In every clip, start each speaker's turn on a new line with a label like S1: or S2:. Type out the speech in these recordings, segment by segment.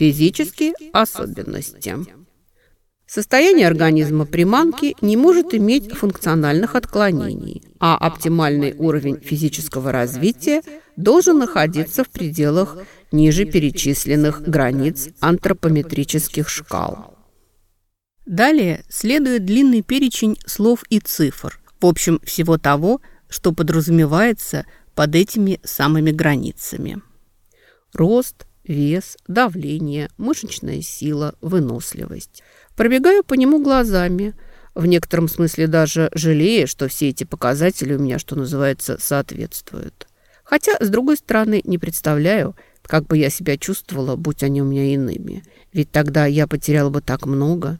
S1: Физические особенности. Состояние организма приманки не может иметь функциональных отклонений, а оптимальный уровень физического развития должен находиться в пределах ниже перечисленных границ антропометрических шкал. Далее следует длинный перечень слов и цифр, в общем, всего того, что подразумевается под этими самыми границами. Рост, вес, давление, мышечная сила, выносливость. Пробегаю по нему глазами, в некотором смысле даже жалея, что все эти показатели у меня, что называется, соответствуют. Хотя, с другой стороны, не представляю, как бы я себя чувствовала, будь они у меня иными. Ведь тогда я потеряла бы так много.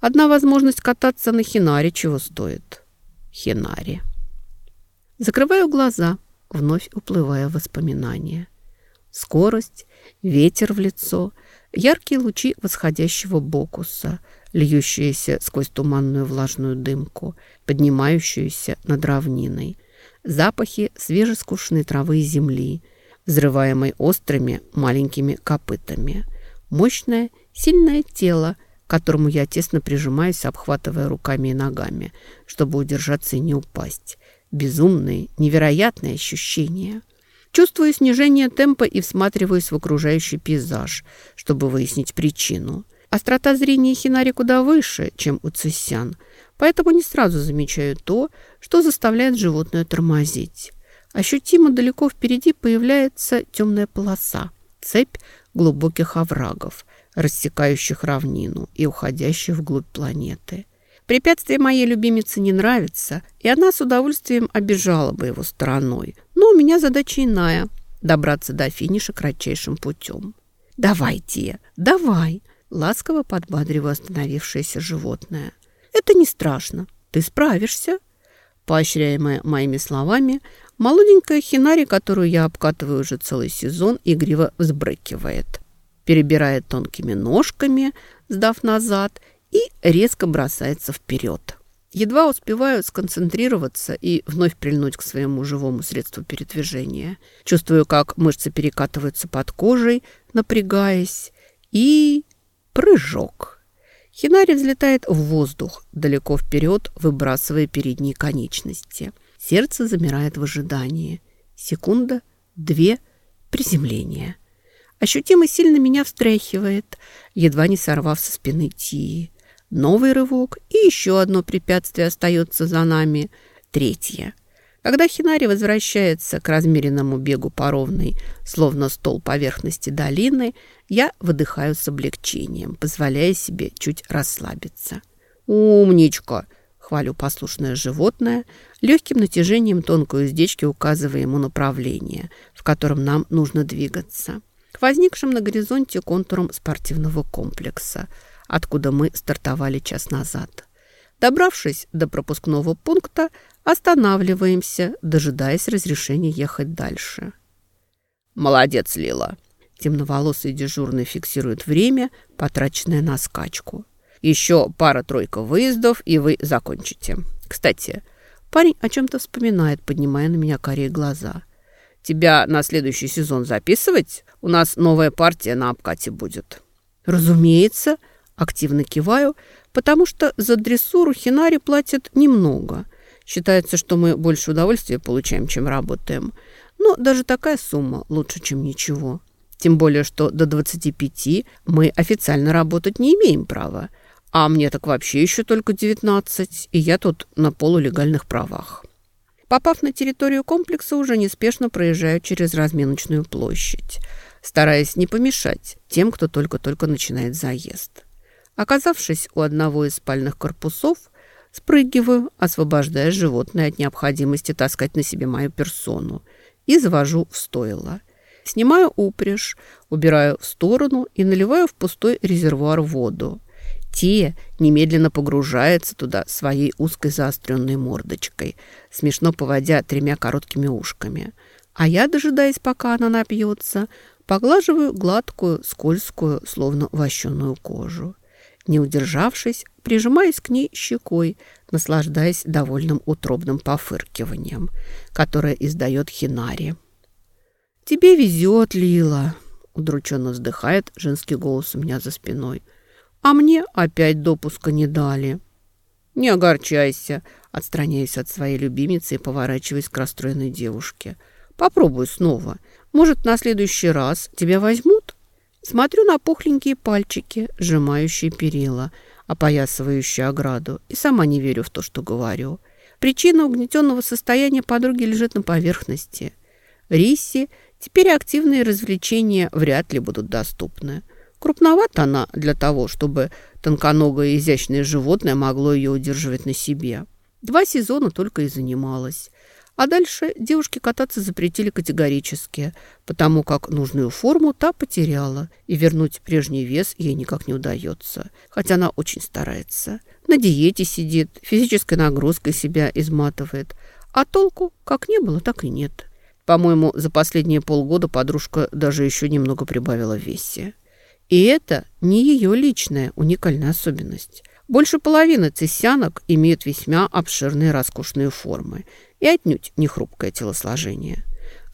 S1: Одна возможность кататься на хинаре чего стоит. Хинаре. Закрываю глаза, вновь уплывая в воспоминания. Скорость, ветер в лицо, яркие лучи восходящего бокуса, льющиеся сквозь туманную влажную дымку, поднимающуюся над равниной, запахи свежескушенной травы и земли, взрываемой острыми маленькими копытами, мощное, сильное тело, к которому я тесно прижимаюсь, обхватывая руками и ногами, чтобы удержаться и не упасть. Безумные, невероятные ощущения. Чувствую снижение темпа и всматриваюсь в окружающий пейзаж, чтобы выяснить причину. Острота зрения Хинари куда выше, чем у Цисян, поэтому не сразу замечаю то, что заставляет животное тормозить. Ощутимо далеко впереди появляется темная полоса, цепь глубоких оврагов, рассекающих равнину и уходящих вглубь планеты. Препятствие моей любимице не нравится, и она с удовольствием обижала бы его стороной. Но у меня задача иная – добраться до финиша кратчайшим путем. «Давай, Тия, давай!» ласково подбадривая остановившееся животное. «Это не страшно. Ты справишься». Поощряемая моими словами, молоденькая хинари, которую я обкатываю уже целый сезон, игриво взбрыкивает. Перебирает тонкими ножками, сдав назад, и резко бросается вперед. Едва успеваю сконцентрироваться и вновь прильнуть к своему живому средству передвижения. Чувствую, как мышцы перекатываются под кожей, напрягаясь, и Прыжок. Хинари взлетает в воздух, далеко вперед, выбрасывая передние конечности. Сердце замирает в ожидании. Секунда, две, приземление. Ощутимо сильно меня встряхивает, едва не сорвав со спины Тии. Новый рывок, и еще одно препятствие остается за нами. Третье. Когда Хинари возвращается к размеренному бегу по ровной, словно стол поверхности долины, я выдыхаю с облегчением, позволяя себе чуть расслабиться. «Умничка!» — хвалю послушное животное, легким натяжением тонкой уздечки указывая ему направление, в котором нам нужно двигаться. К возникшим на горизонте контурам спортивного комплекса, откуда мы стартовали час назад. Добравшись до пропускного пункта, Останавливаемся, дожидаясь разрешения ехать дальше. «Молодец, Лила!» Темноволосый дежурный фиксирует время, потраченное на скачку. «Еще пара-тройка выездов, и вы закончите. Кстати, парень о чем-то вспоминает, поднимая на меня карие глаза. Тебя на следующий сезон записывать? У нас новая партия на обкате будет». «Разумеется!» Активно киваю, потому что за дрессуру Хинари платят немного – Считается, что мы больше удовольствия получаем, чем работаем. Но даже такая сумма лучше, чем ничего. Тем более, что до 25 мы официально работать не имеем права. А мне так вообще еще только 19, и я тут на полулегальных правах. Попав на территорию комплекса, уже неспешно проезжаю через разминочную площадь, стараясь не помешать тем, кто только-только начинает заезд. Оказавшись у одного из спальных корпусов, Спрыгиваю, освобождая животное от необходимости таскать на себе мою персону и завожу в стойло. Снимаю упряжь, убираю в сторону и наливаю в пустой резервуар воду. Тия немедленно погружается туда своей узкой заостренной мордочкой, смешно поводя тремя короткими ушками. А я, дожидаясь, пока она напьется, поглаживаю гладкую, скользкую, словно вощеную кожу. Не удержавшись, прижимаясь к ней щекой, наслаждаясь довольным утробным пофыркиванием, которое издает Хинари. «Тебе везет, Лила!» удрученно вздыхает женский голос у меня за спиной. А мне опять допуска не дали. Не огорчайся, отстраняясь от своей любимицы и поворачиваясь к расстроенной девушке. Попробуй снова. Может, на следующий раз тебя возьмут? Смотрю на пухленькие пальчики, сжимающие перила, опоясывающие ограду, и сама не верю в то, что говорю. Причина угнетенного состояния подруги лежит на поверхности. Рисси теперь активные развлечения вряд ли будут доступны. Крупновата она для того, чтобы тонконогое изящное животное могло ее удерживать на себе. Два сезона только и занималась. А дальше девушке кататься запретили категорически, потому как нужную форму та потеряла, и вернуть прежний вес ей никак не удается, хотя она очень старается. На диете сидит, физической нагрузкой себя изматывает, а толку как не было, так и нет. По-моему, за последние полгода подружка даже еще немного прибавила в весе. И это не ее личная уникальная особенность. Больше половины цесянок имеют весьма обширные роскошные формы и отнюдь не хрупкое телосложение.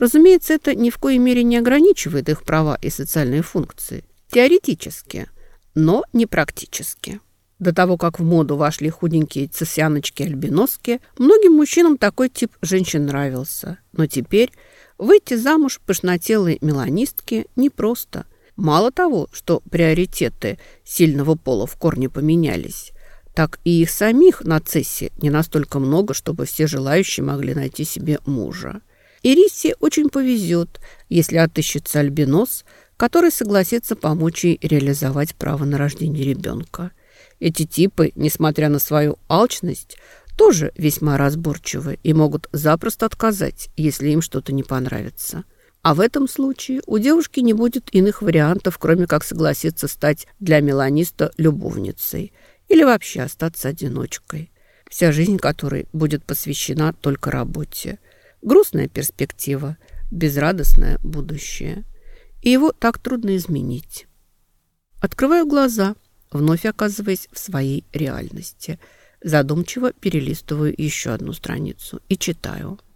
S1: Разумеется, это ни в коей мере не ограничивает их права и социальные функции. Теоретически, но не практически. До того, как в моду вошли худенькие цесяночки-альбиноски, многим мужчинам такой тип женщин нравился. Но теперь выйти замуж пышнотелой меланистки непросто – Мало того, что приоритеты сильного пола в корне поменялись, так и их самих на цессе не настолько много, чтобы все желающие могли найти себе мужа. Ирисе очень повезет, если отыщется альбинос, который согласится помочь ей реализовать право на рождение ребенка. Эти типы, несмотря на свою алчность, тоже весьма разборчивы и могут запросто отказать, если им что-то не понравится. А в этом случае у девушки не будет иных вариантов, кроме как согласиться стать для меланиста любовницей или вообще остаться одиночкой, вся жизнь которой будет посвящена только работе. Грустная перспектива, безрадостное будущее. И его так трудно изменить. Открываю глаза, вновь оказываясь в своей реальности. Задумчиво перелистываю еще одну страницу и читаю –